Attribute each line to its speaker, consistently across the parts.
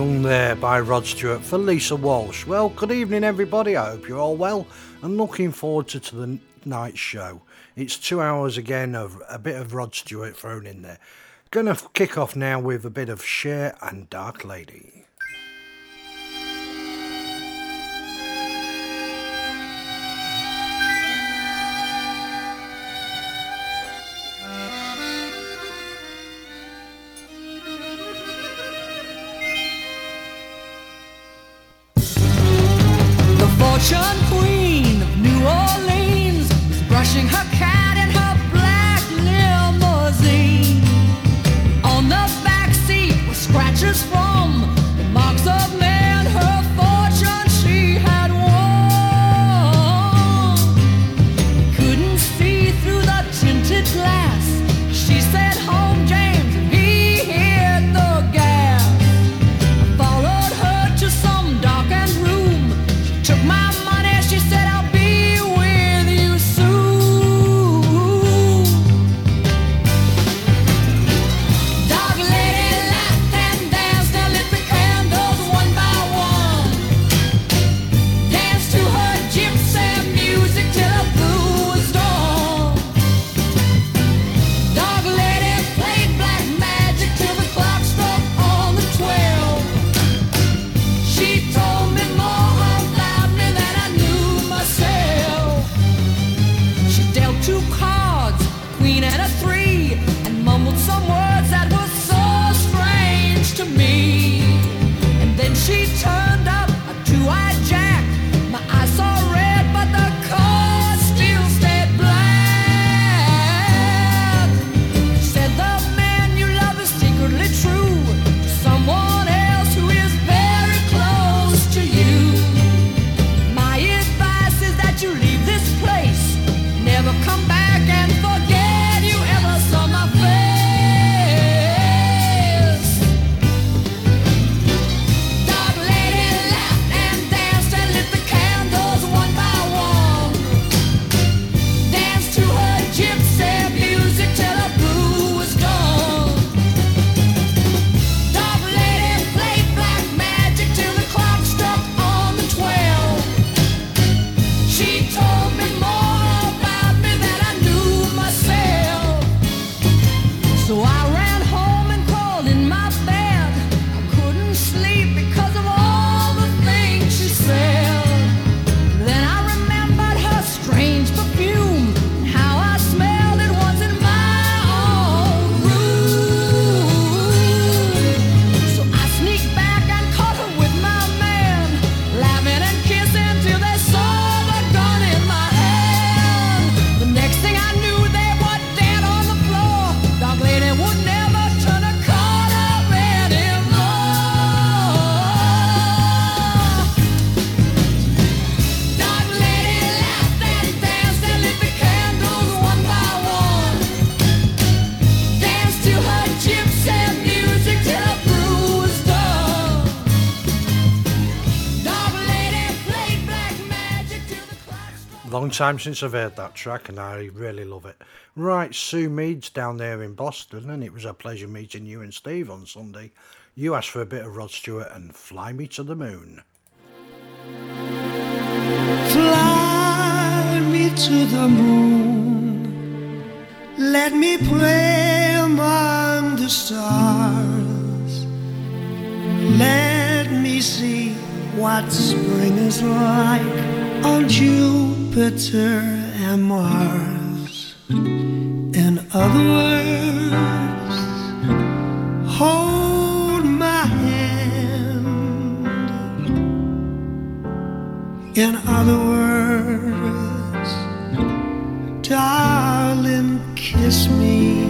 Speaker 1: Young there by Rod Stewart for Lisa Walsh. Well, good evening, everybody. I hope you're all well and looking forward to, to the night show. It's two hours again of a bit of Rod Stewart thrown in there. Gonna kick off now with a bit of Cher and Dark Lady. Time since I've heard that track and I really love it. Right, Sue Mead's down there in Boston and it was a pleasure meeting you and Steve on Sunday. You asked for a bit of Rod Stewart and Fly Me to the Moon.
Speaker 2: Fly me to the moon. Let me play among the stars. Let me see what spring is like on Jupiter and Mars. In other words, hold my hand. In other words, darling, kiss me.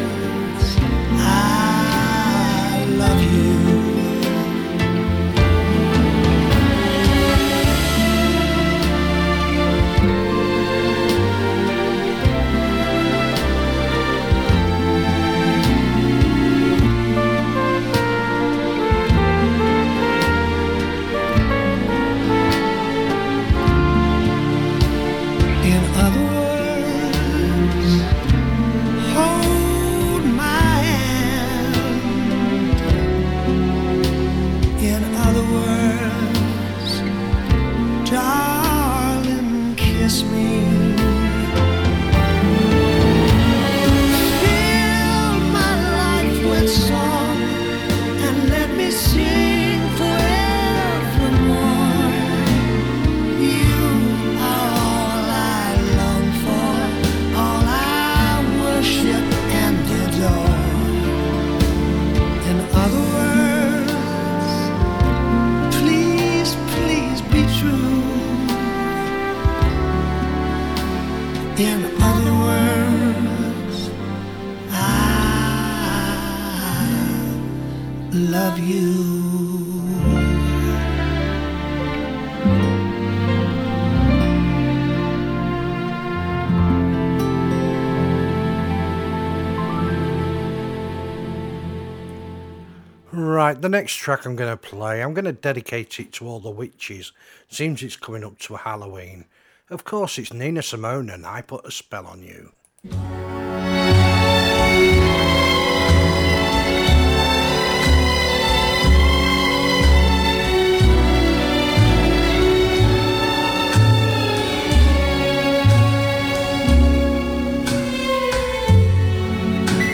Speaker 3: the next track I'm going to play, I'm going to dedicate it to all the witches. Seems it's coming up to Halloween. Of course, it's Nina Simone and I Put a Spell on You.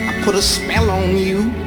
Speaker 4: I put a spell on you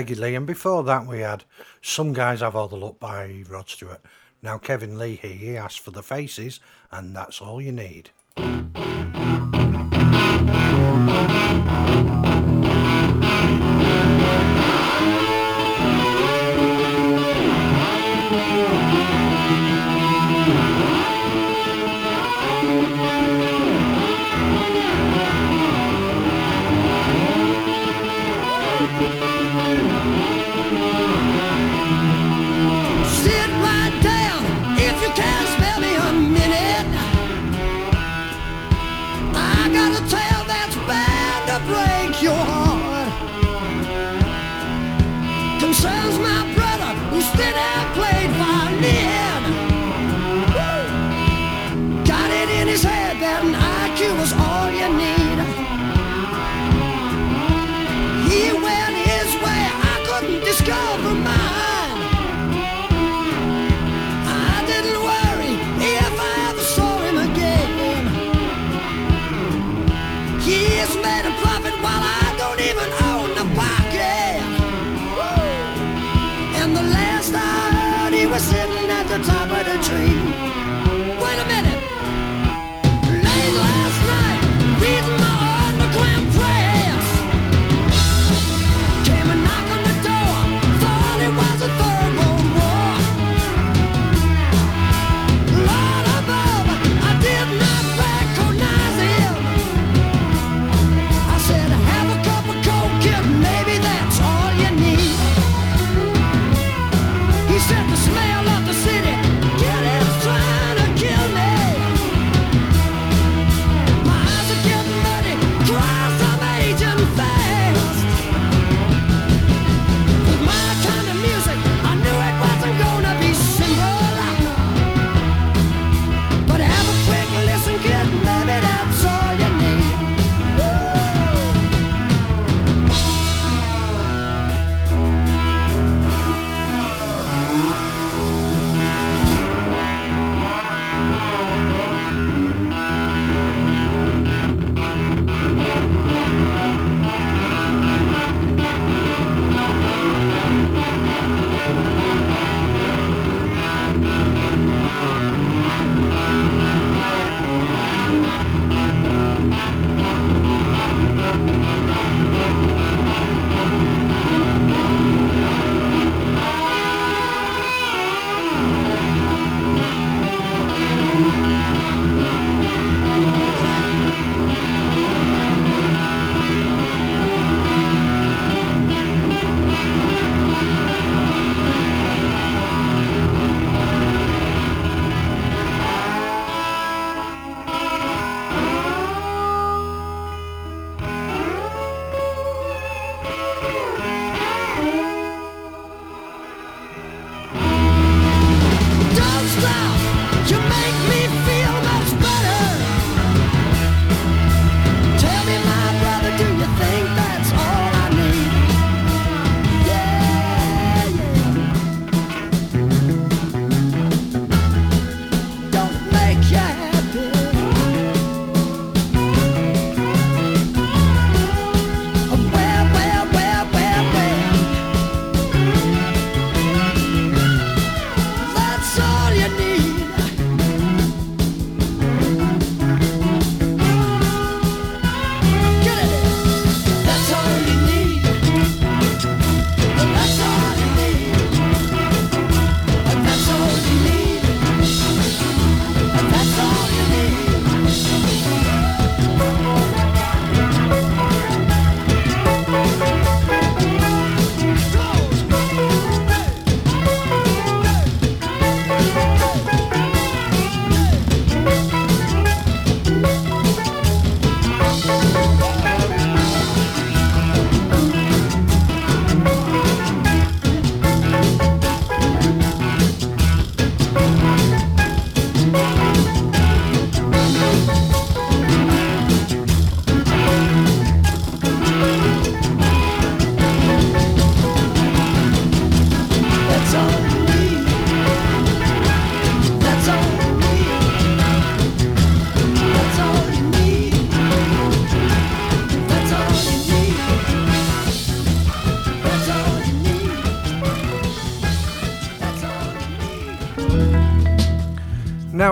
Speaker 2: Peggy Lee, and before that we had Some Guys Have All the Luck by Rod Stewart. Now Kevin Lee here, he asked for the faces, and that's all you need.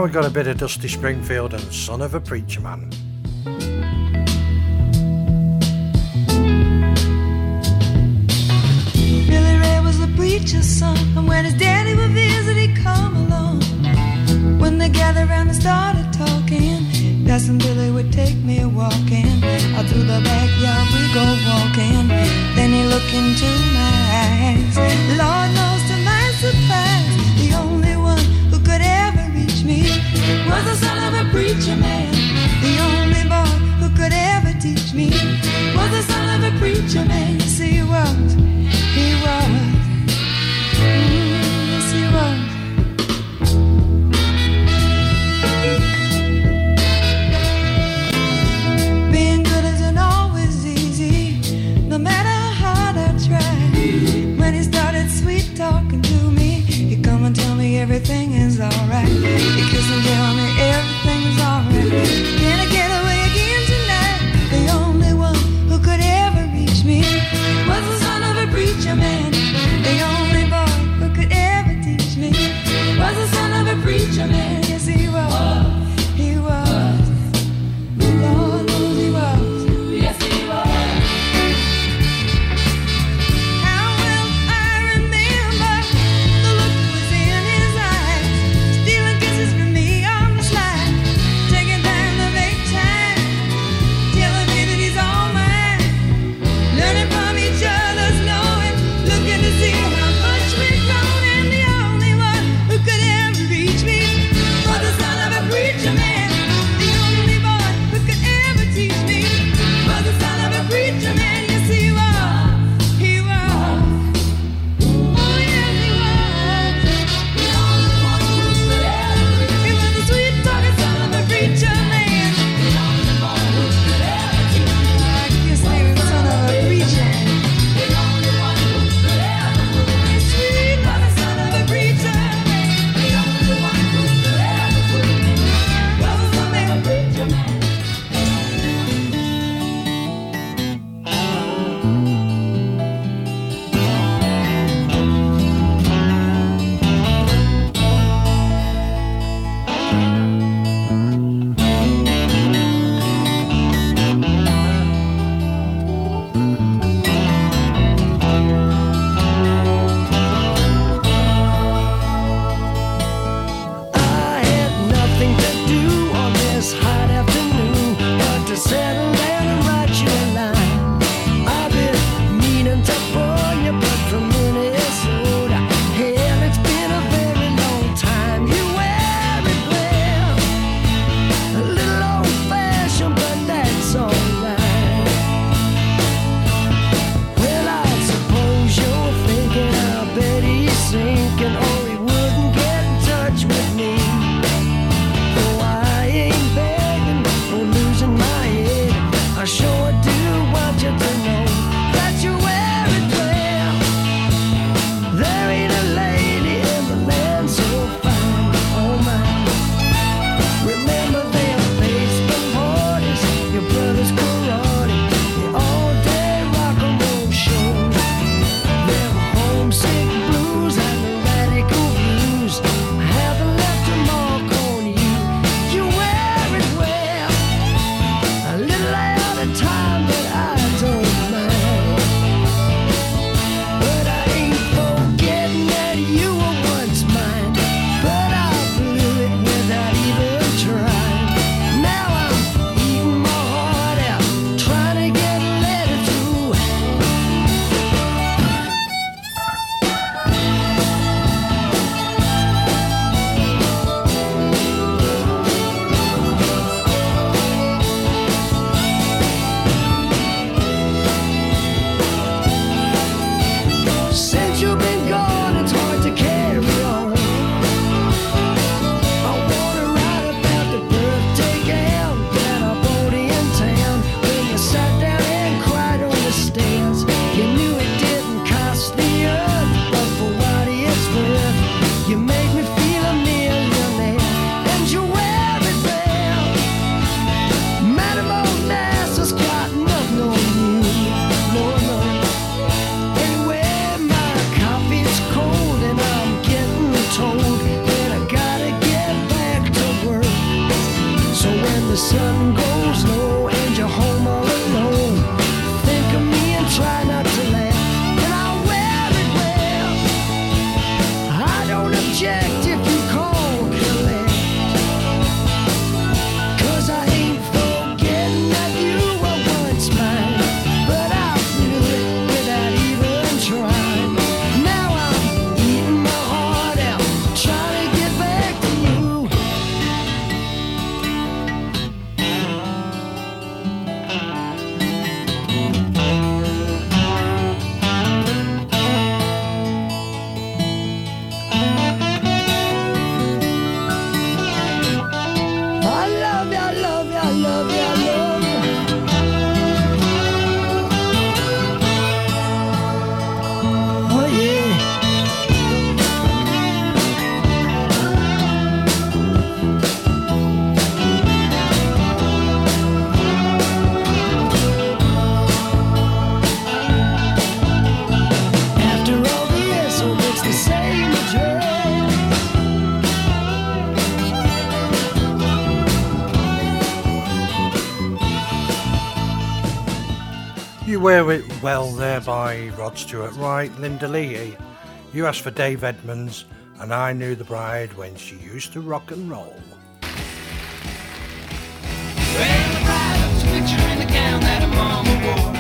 Speaker 5: we got a
Speaker 6: bit of Dusty Springfield and Son of a Preacher Man.
Speaker 3: You wear it well there by Rod Stewart. Right, Linda Lee. You asked for Dave Edmunds, and I knew the bride when she used to rock and roll.
Speaker 7: Well, the bride was in the gown that her mama wore.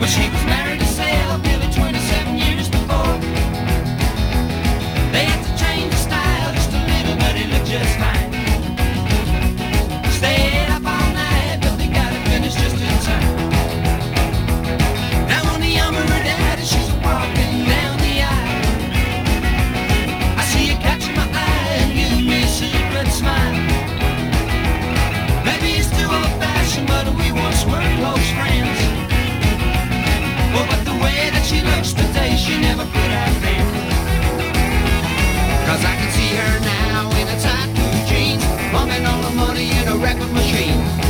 Speaker 7: When she was married to Sal, nearly 27 years before. They had to change the style just a little, but it looked just fine. she never could have been. Cause I can see her now in a tight jeans, pumping all the money in a record
Speaker 1: machine.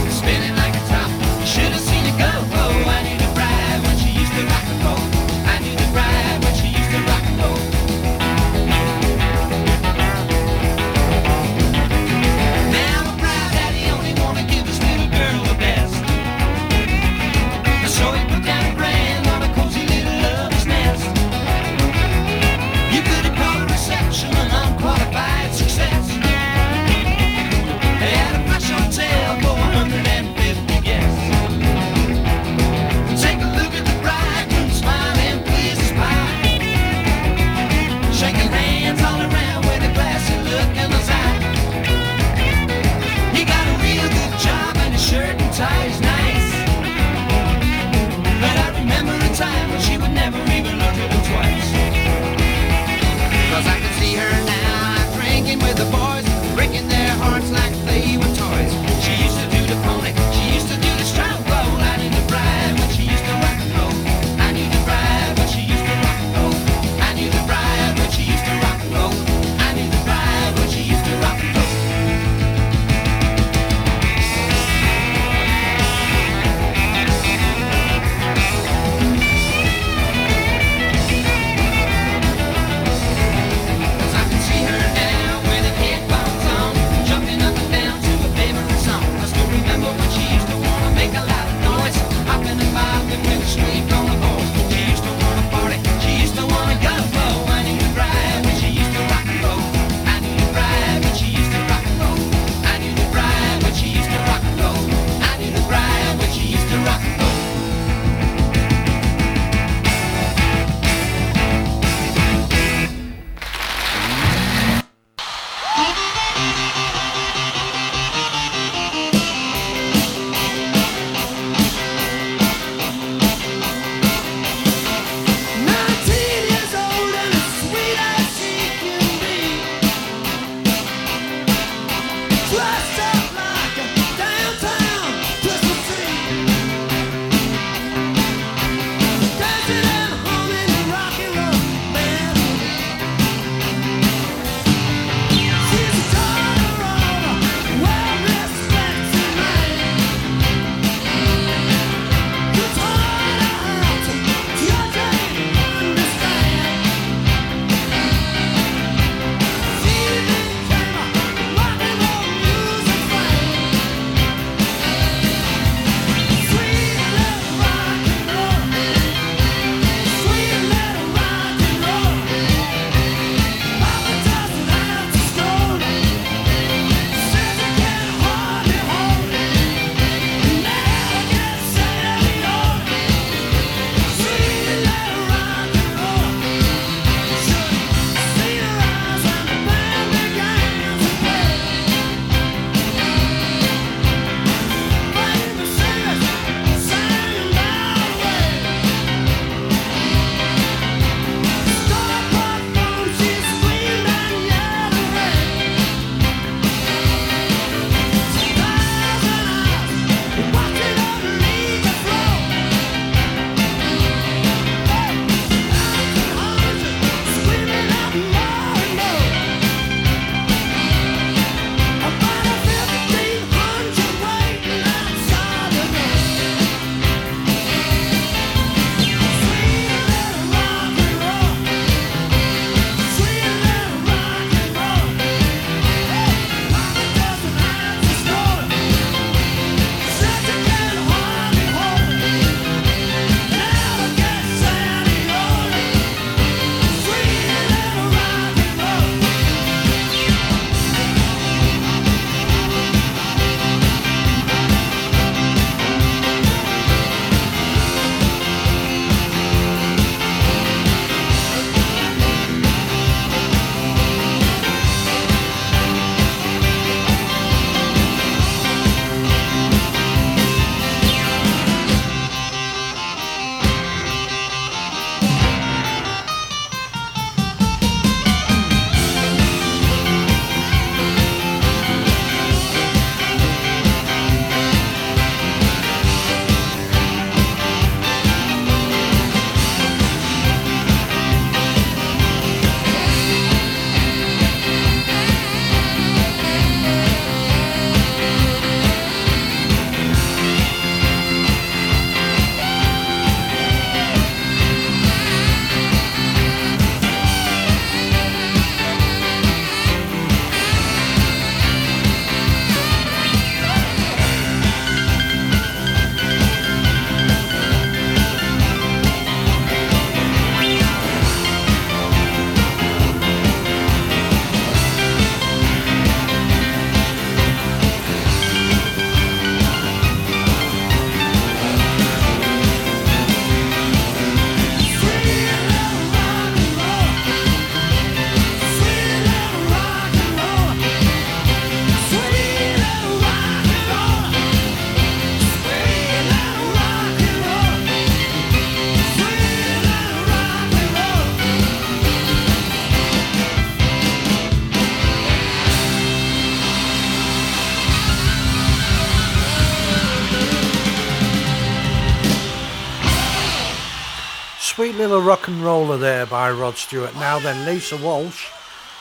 Speaker 1: Little rock and roller there by Rod Stewart. Now then, Lisa Walsh,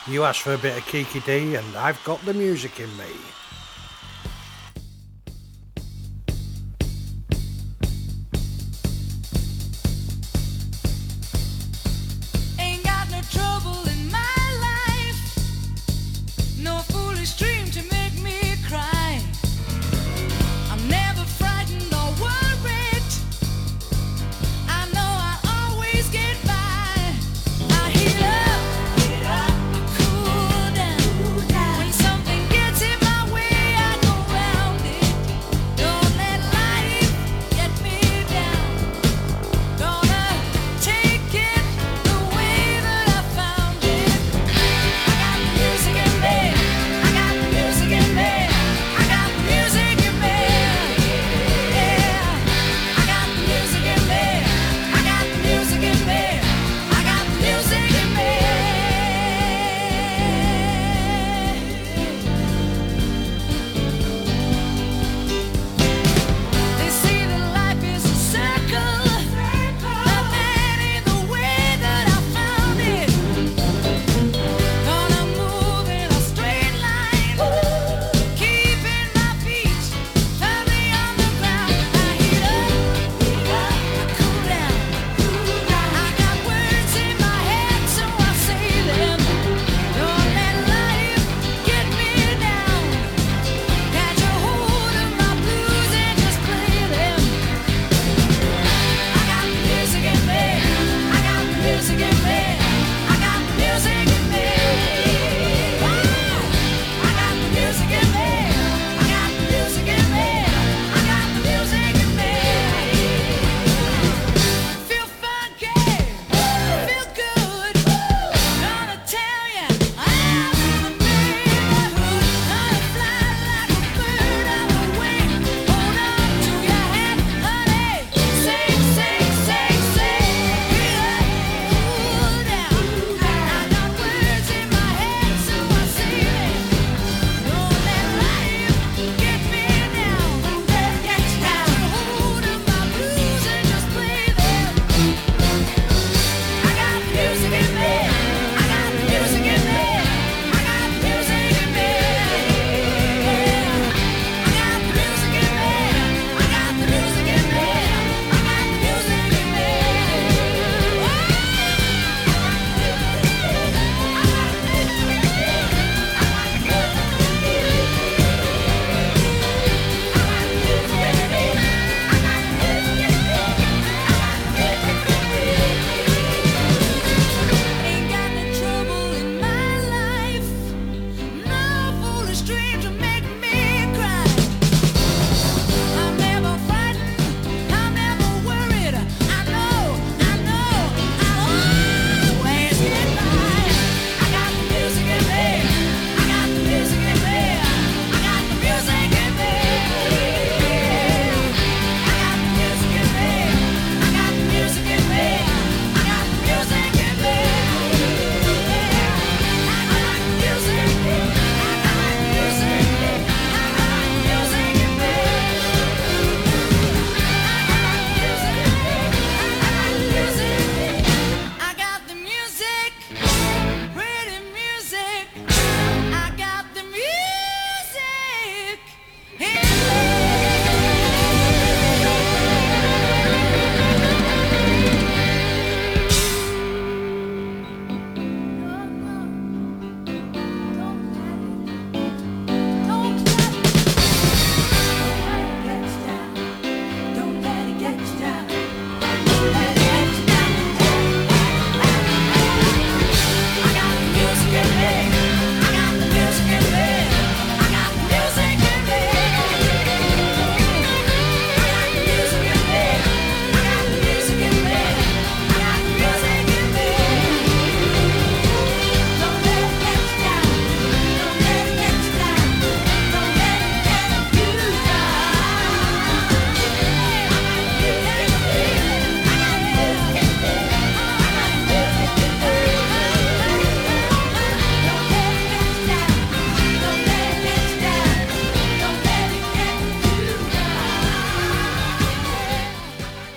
Speaker 1: you asked for a bit of Kiki Dee, and I've got the music in me.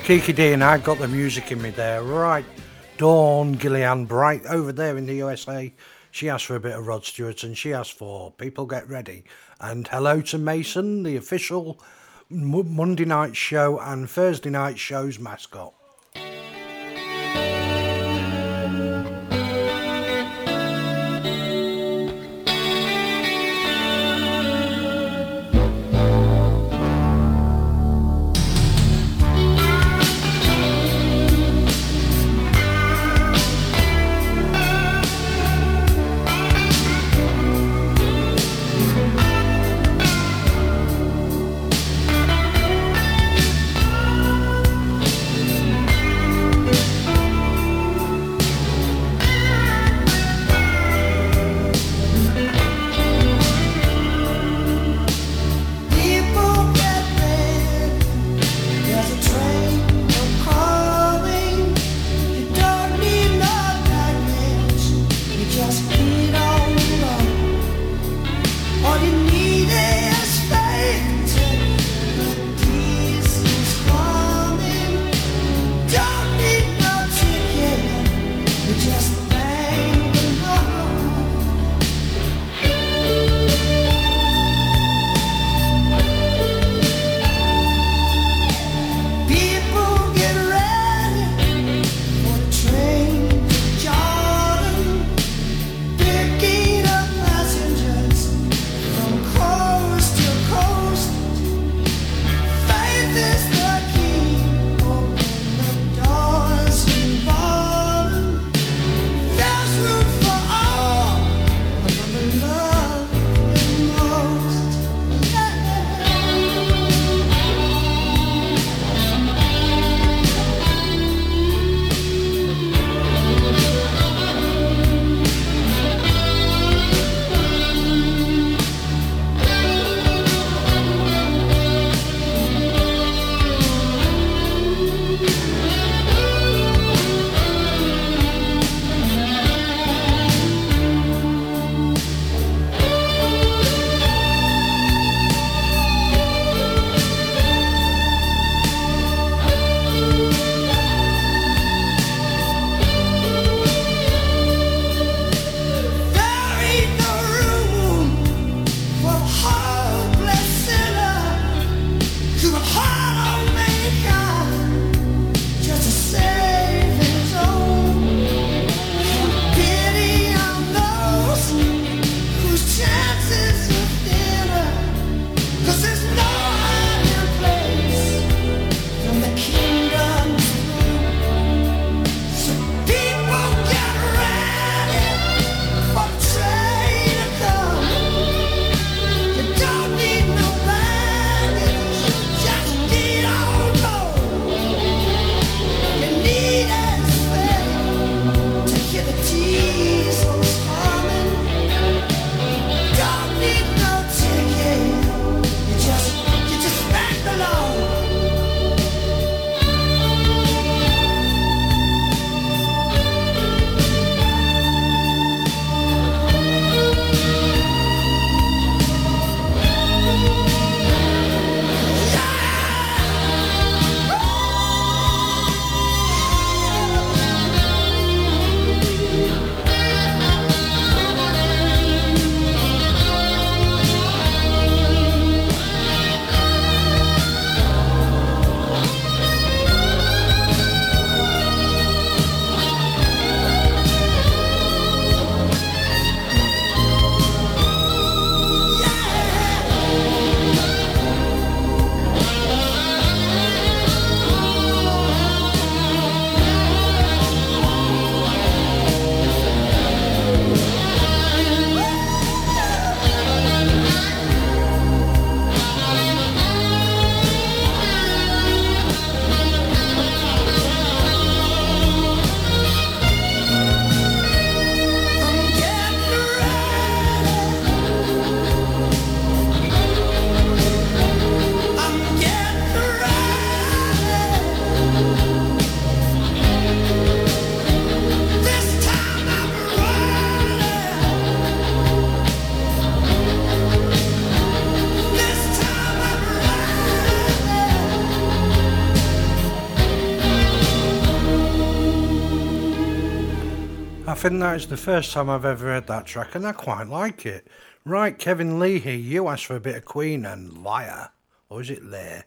Speaker 3: Kiki Dee and I got the music in me there. Right, Dawn Gillian Bright over there in the USA. She asked for a bit of Rod Stewart and she asked for People Get Ready. And hello to Mason, the official Monday night show and Thursday night show's mascot.
Speaker 1: Think that is the first time I've ever heard that track, and I quite like it. Right, Kevin Lee here. You asked for a bit of Queen and Liar. Or is it Lair?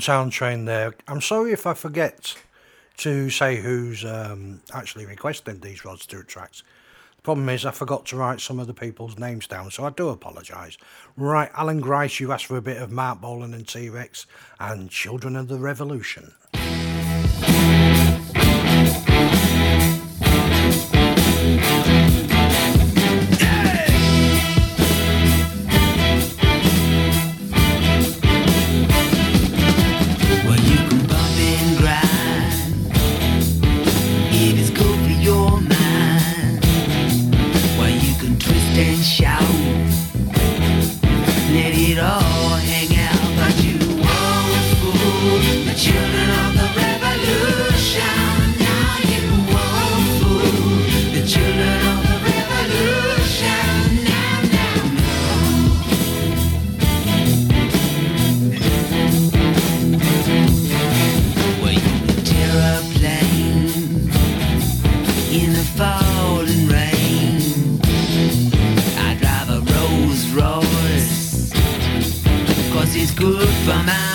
Speaker 8: Downtown Train
Speaker 3: there. I'm sorry if I forget to say who's um, actually requesting these Rod Stewart tracks. The problem is I forgot to write some of the people's names down, so I do apologise. Right, Alan Grice, you asked for a bit of Marc Bolan and T-Rex and Children of the Revolution.
Speaker 7: from my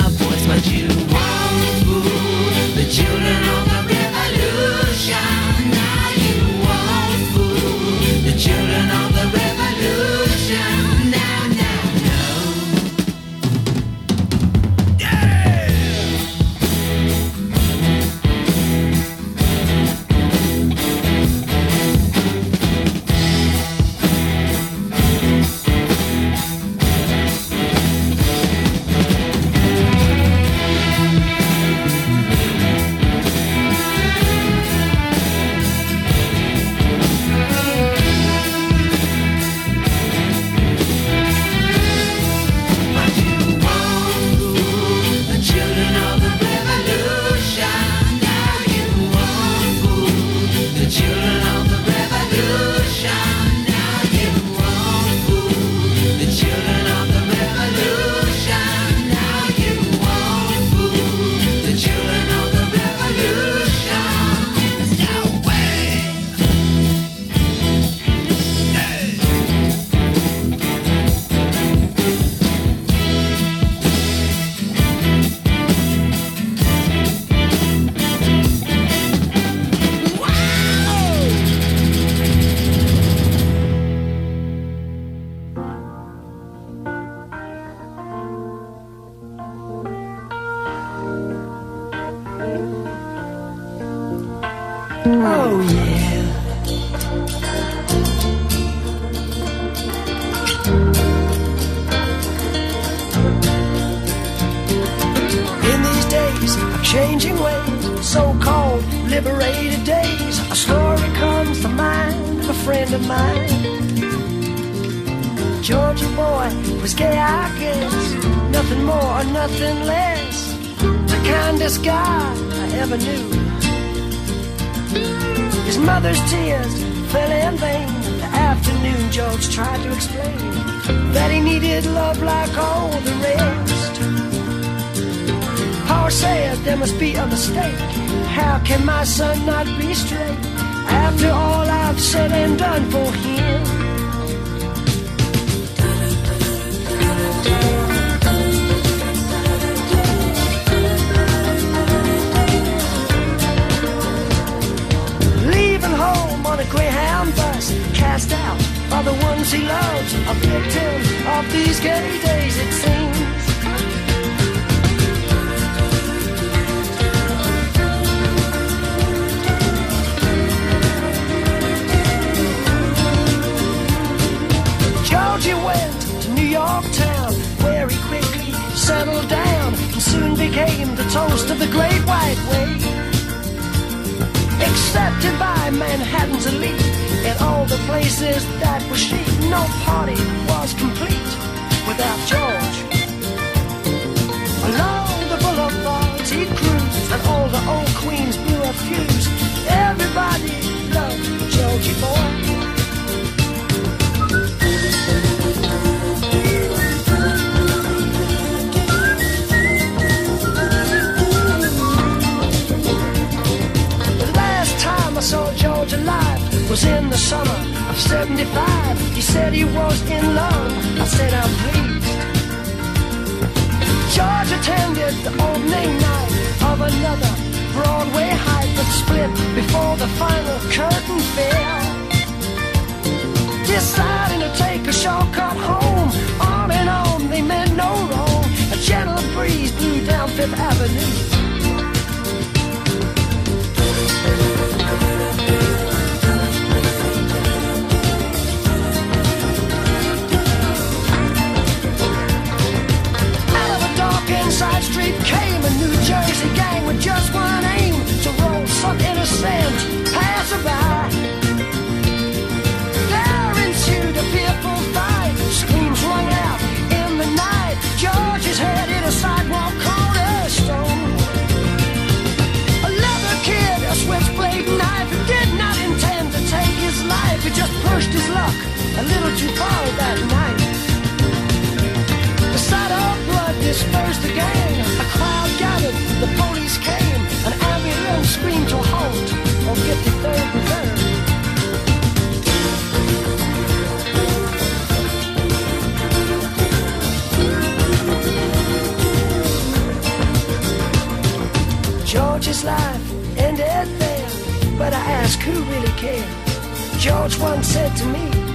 Speaker 7: that you
Speaker 2: followed that night. The sight of blood dispersed the gang. A crowd gathered, the police came. An ambulance screamed to halt on 53rd and Third. George's life ended there, but I ask who really cared. George once said to me,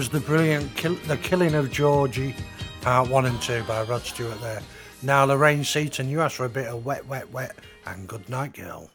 Speaker 9: Was the brilliant kill- The Killing of Georgie, part one and two by Rod Stewart there. Now, Lorraine Seaton, you asked for a bit of wet, wet, wet, and good night, girl.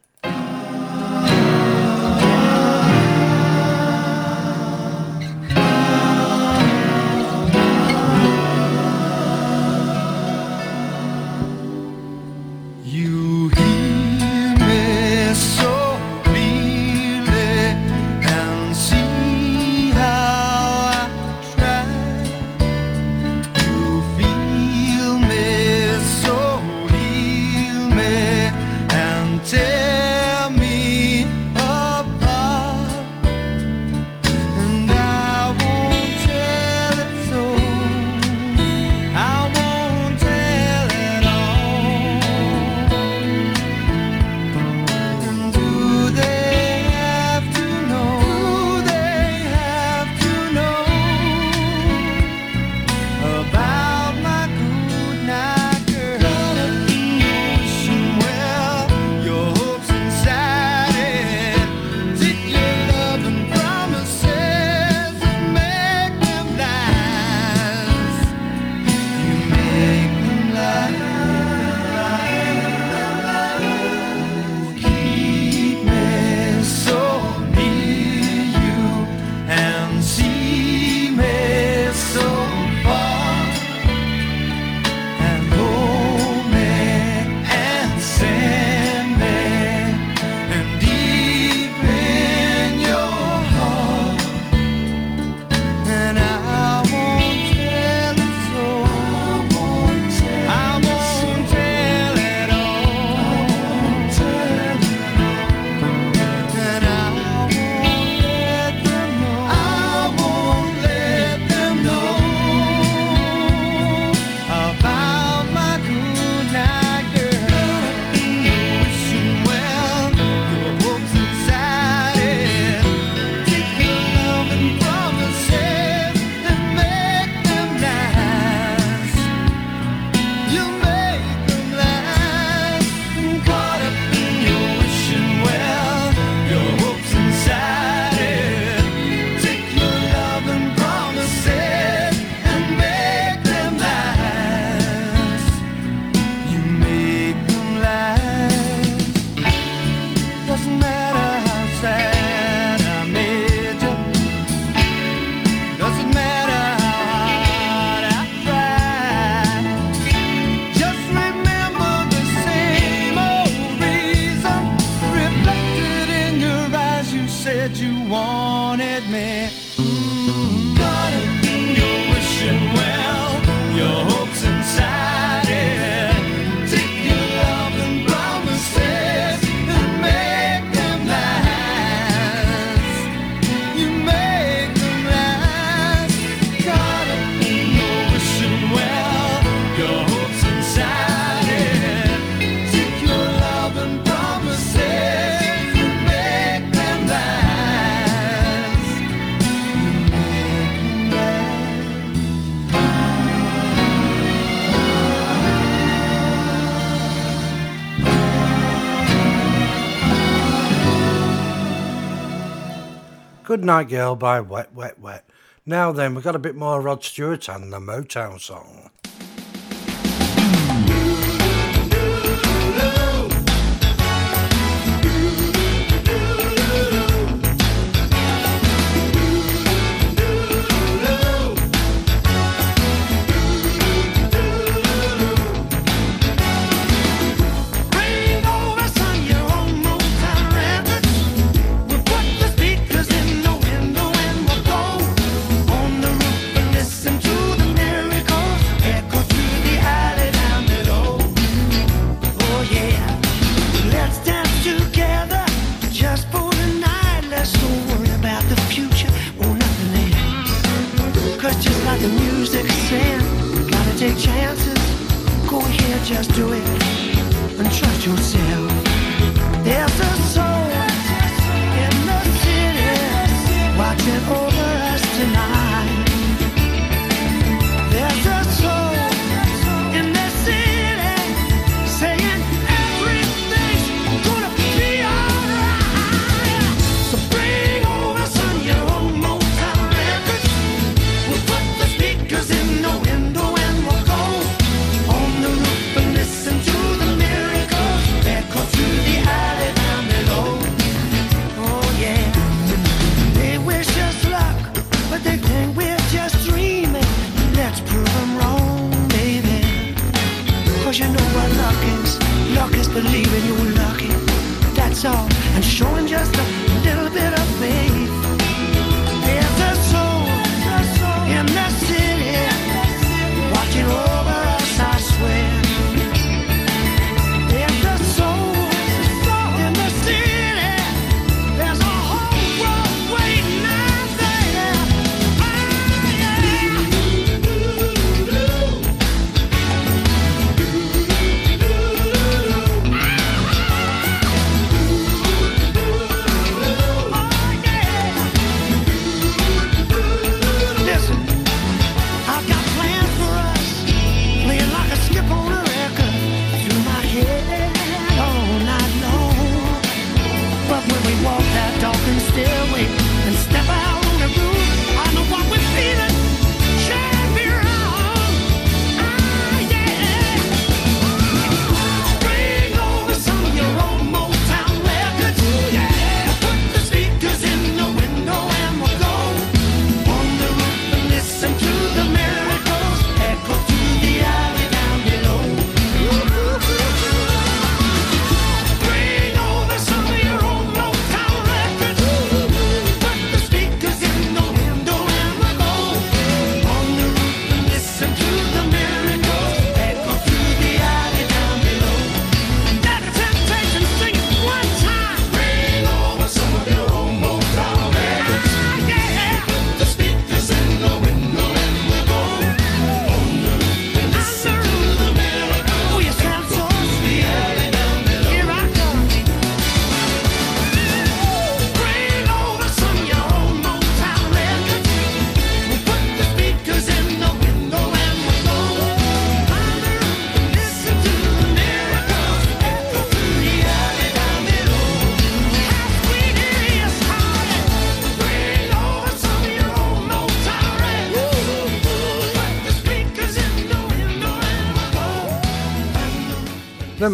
Speaker 2: Goodnight Girl by Wet Wet Wet. Now then, we've got a bit more Rod Stewart and the Motown song.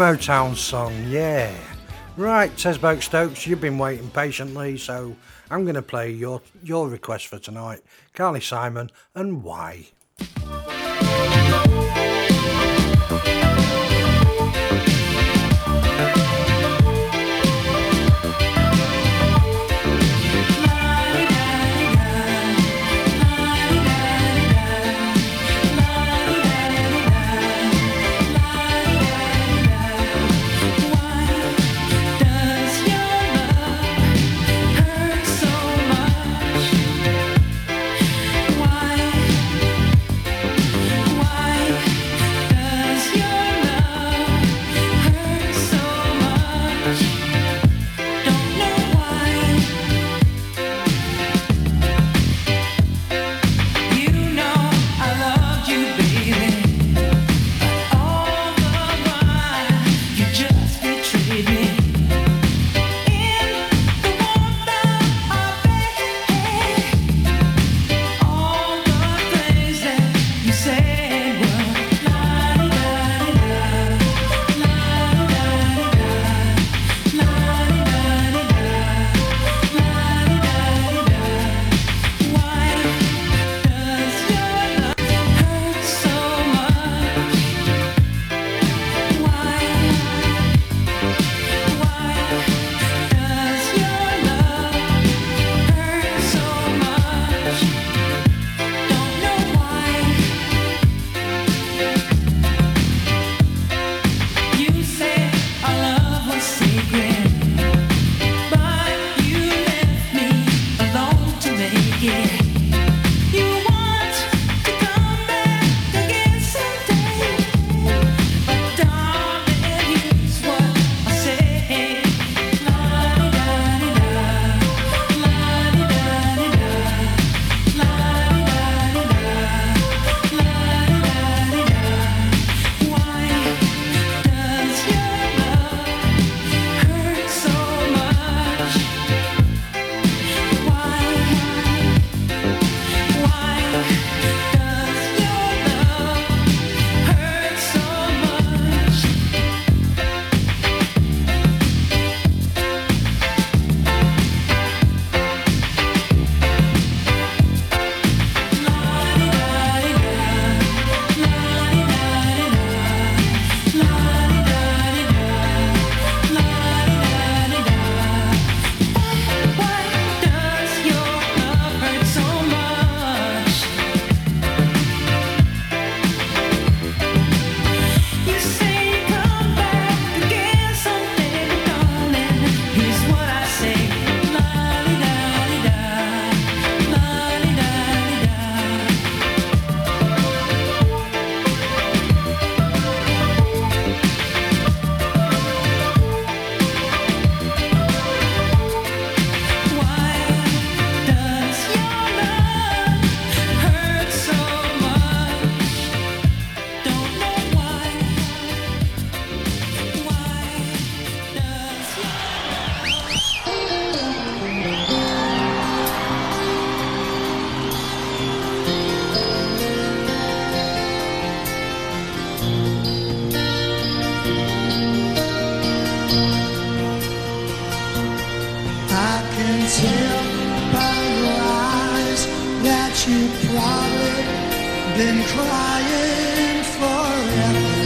Speaker 3: Motown
Speaker 2: song, yeah. Right, says Boke Stokes, you've been waiting patiently, so I'm going to play your, your request for tonight Carly Simon and Why. you've probably been crying forever.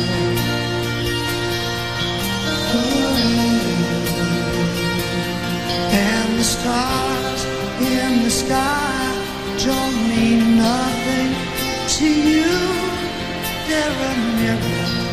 Speaker 2: And the stars in the sky don't mean nothing to you. They're a mirror.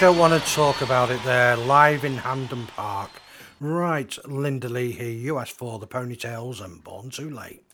Speaker 2: Don't
Speaker 10: want to talk about it there, live in Hampden Park. Right, Linda Lee here. You asked for the Poni-Tails and Born Too Late.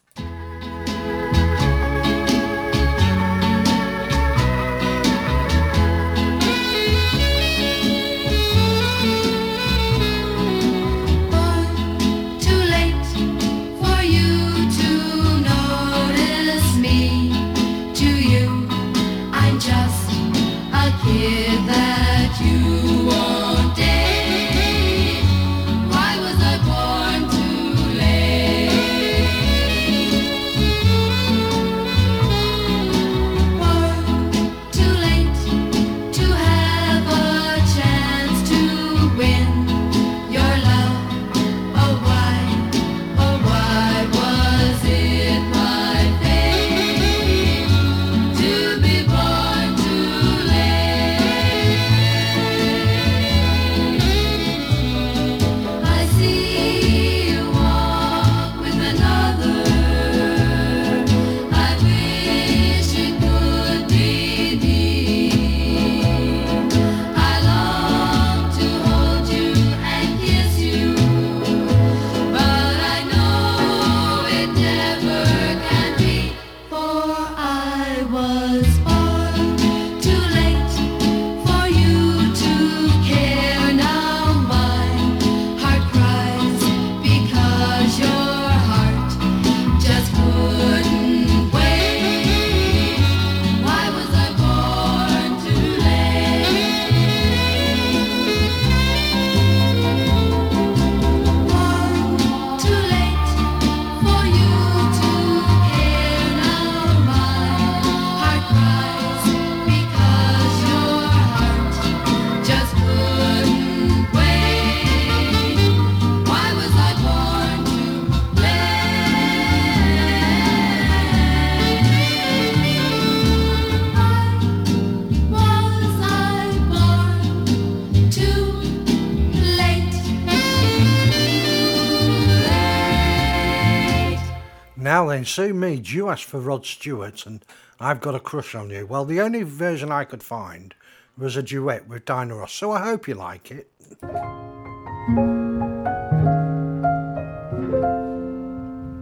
Speaker 10: Sue me. You asked for Rod Stewart, and I've got a crush on you. Well, the only version I could find was a duet with Diana Ross, so I hope you like it.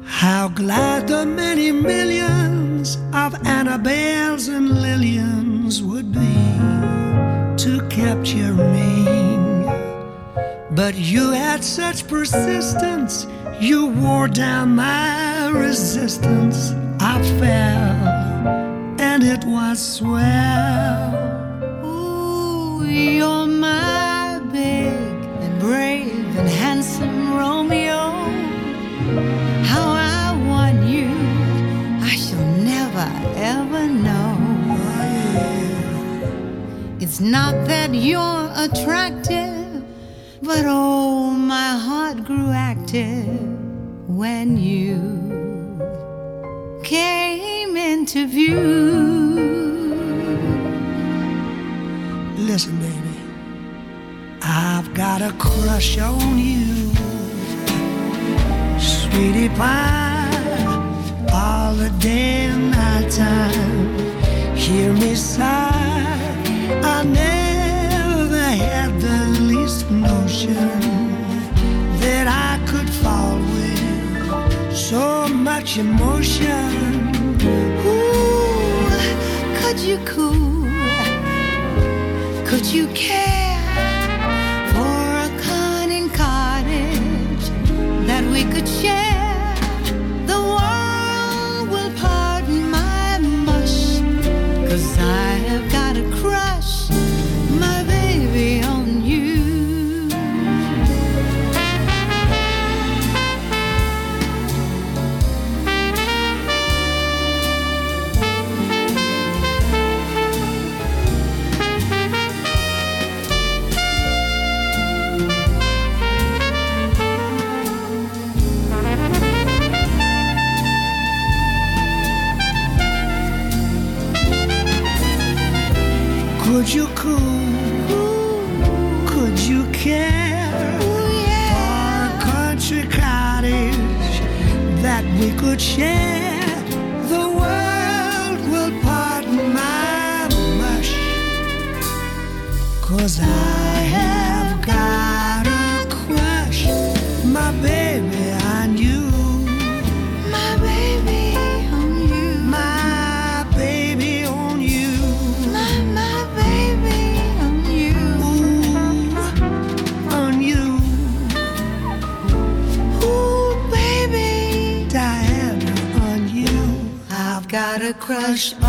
Speaker 2: How glad the many millions of Annabelles and Lillians would be to capture me. But you had such persistence, you wore down my resistance. I fell, and it was swell.
Speaker 11: Ooh, you're my big and brave and handsome Romeo. How I won you, I shall never ever know. It's not that you're attractive, but oh, my heart grew active when you came into view.
Speaker 2: Listen, baby, I've got a crush on you, sweetie pie, all the day and night time. Hear me sigh, I never had the least notion that I could fall with so much emotion.
Speaker 11: Ooh, could you cool? Could you care that
Speaker 12: rush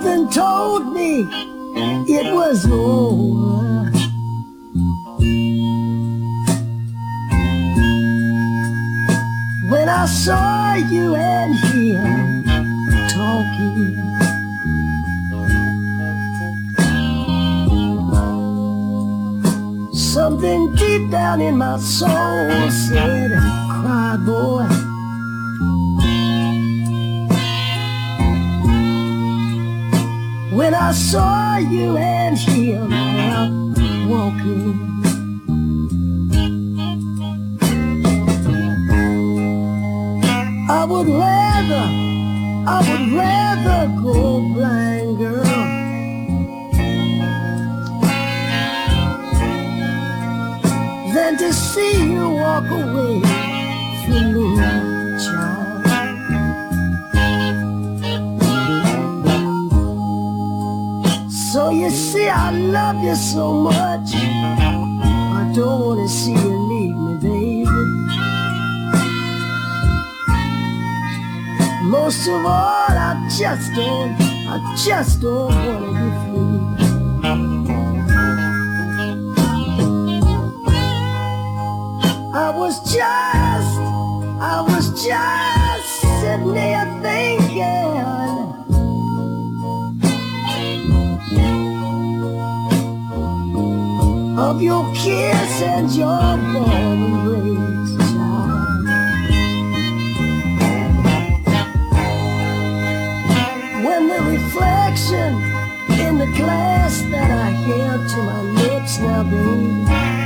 Speaker 2: something told me it was over. When I saw you and him talking. Something deep down in my soul said, cry boy. when I saw you and him out walking. I would rather, I would rather go blind, girl. Than to see you walk away. You see, I love you so much. I don't want to see you leave me, baby. Most of all, I just don't, I just don't want to be free. I was just, I was just sitting there thinking Of your kiss and your raised child. When the reflection in the glass that I held to my lips now, baby.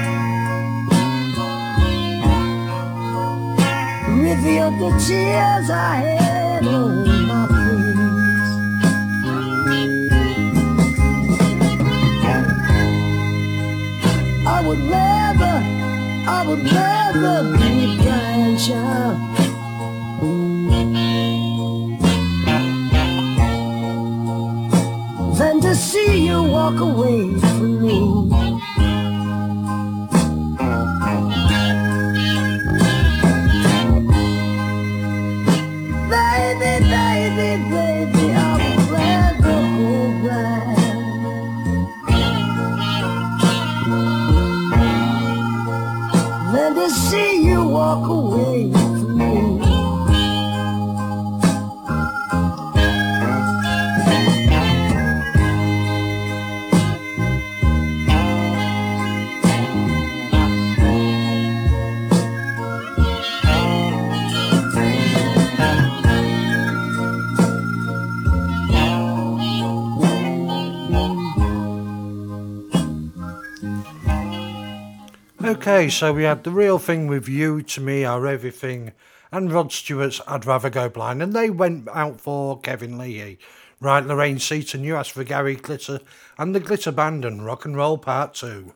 Speaker 2: revealed the tears I had would rather, I would rather be crying child. Than to see you walk away
Speaker 3: Okay, so we had the real thing with you to me are everything, and Rod Stewart's I'd rather go blind, and they went out for Kevin Leahy. Right, Lorraine Seaton, you asked for Gary Glitter and the Glitter Band and Rock and Roll Part 2.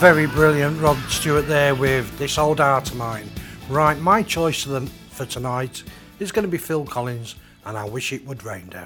Speaker 3: Very brilliant Rod Stewart there with This Old Heart of Mine. Right, my choice for tonight is going to be Phil Collins and I Wish It Would Rain Down.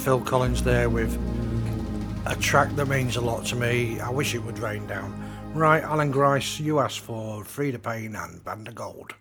Speaker 1: Phil Collins there with a track that means a lot to me. I wish it would rain down. Right, Alan Grice, you asked for Freda and Band of Gold.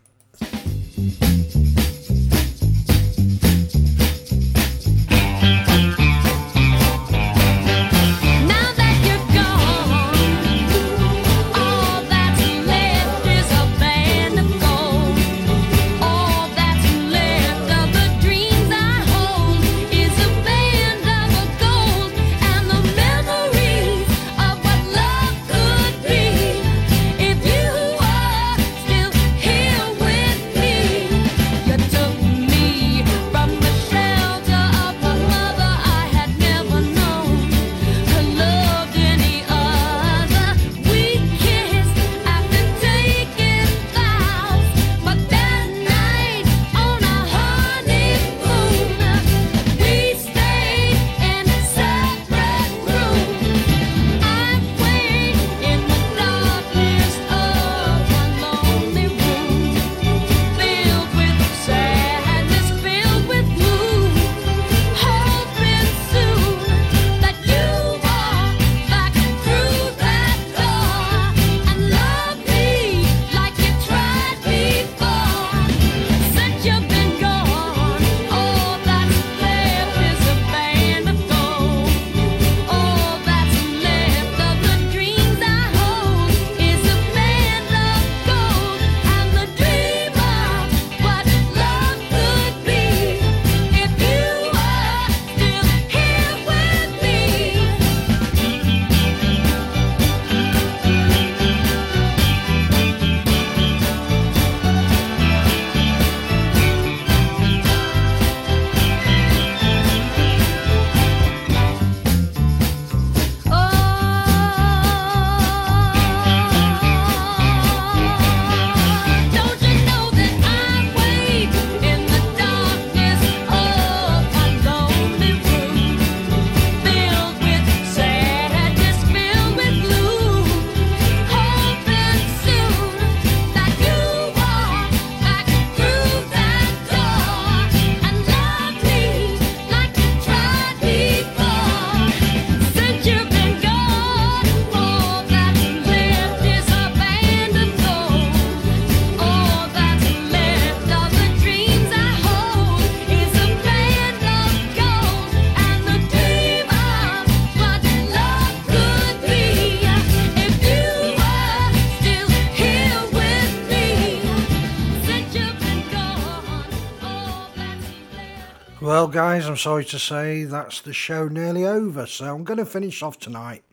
Speaker 1: Well, guys, I'm sorry to say that's the show nearly over. So I'm going to finish off tonight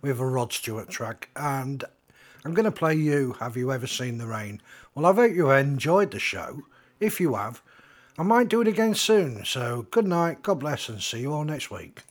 Speaker 1: with a Rod Stewart track, and I'm going to play you Have You Ever Seen the Rain? Well, I hope you enjoyed the show. If you have, I might do it again soon. So good night, God bless, and see you all next week.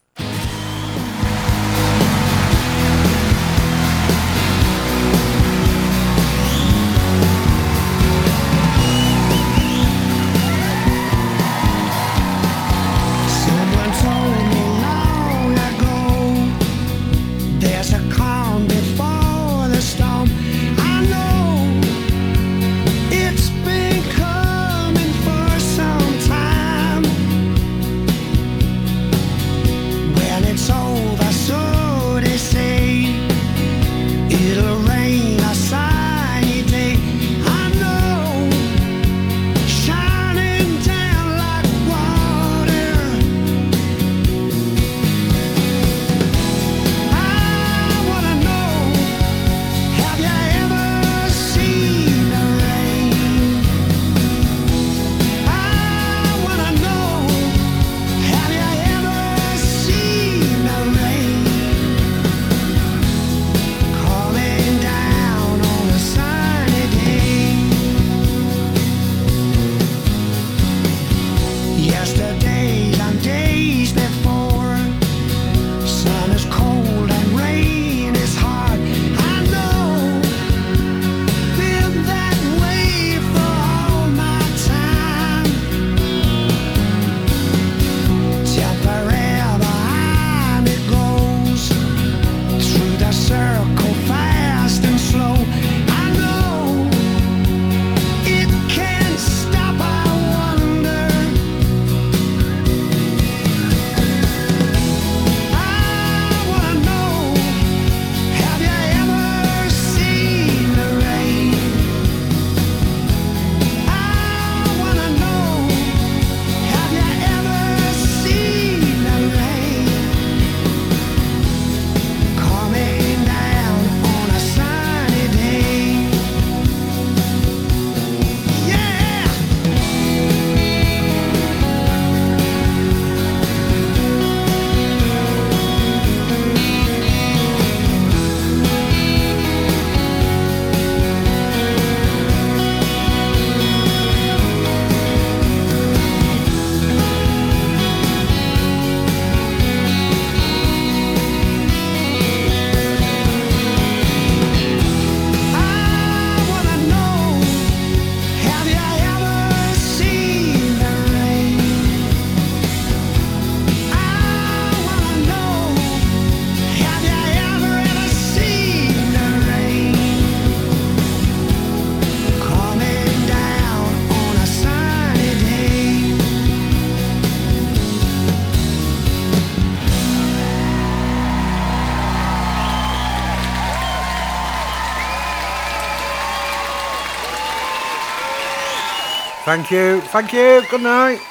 Speaker 3: Thank you. Thank you. Good night.